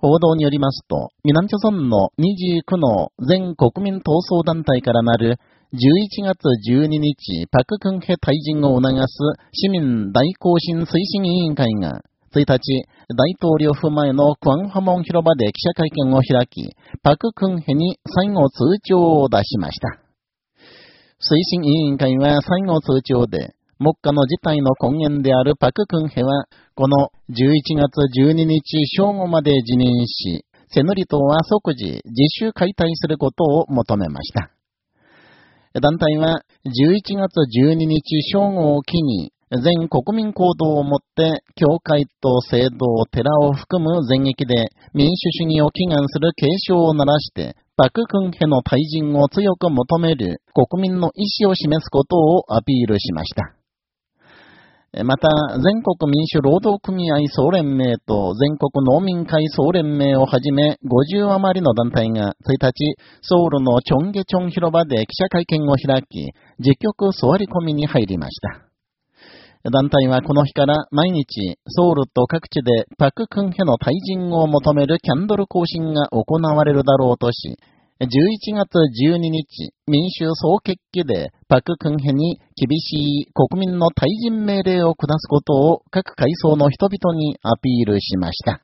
報道によりますと、南朝村の29の全国民闘争団体からなる11月12日、パククンヘ退陣を促す市民大行進推進委員会が、1日、大統領府前のクアンファモン広場で記者会見を開き、パククンヘに最後通帳を出しました。推進委員会は最後通帳で、目下の事態の根源であるパククンヘは、この11月12日正午まで辞任し、セヌリ島は即時自主解体することを求めました。団体は11月12日正午を機に全国民行動をもって、教会と聖堂、寺を含む全域で民主主義を祈願する警鐘を鳴らして、パククンヘの退陣を強く求める国民の意思を示すことをアピールしました。また、全国民主労働組合総連盟と全国農民会総連盟をはじめ50余りの団体が1日、ソウルのチョンゲチョン広場で記者会見を開き、自局座り込みに入りました。団体はこの日から毎日、ソウルと各地でパククンヘの退陣を求めるキャンドル行進が行われるだろうとし、11月12日、民衆総決起で、パククンヘに厳しい国民の退陣命令を下すことを各階層の人々にアピールしました。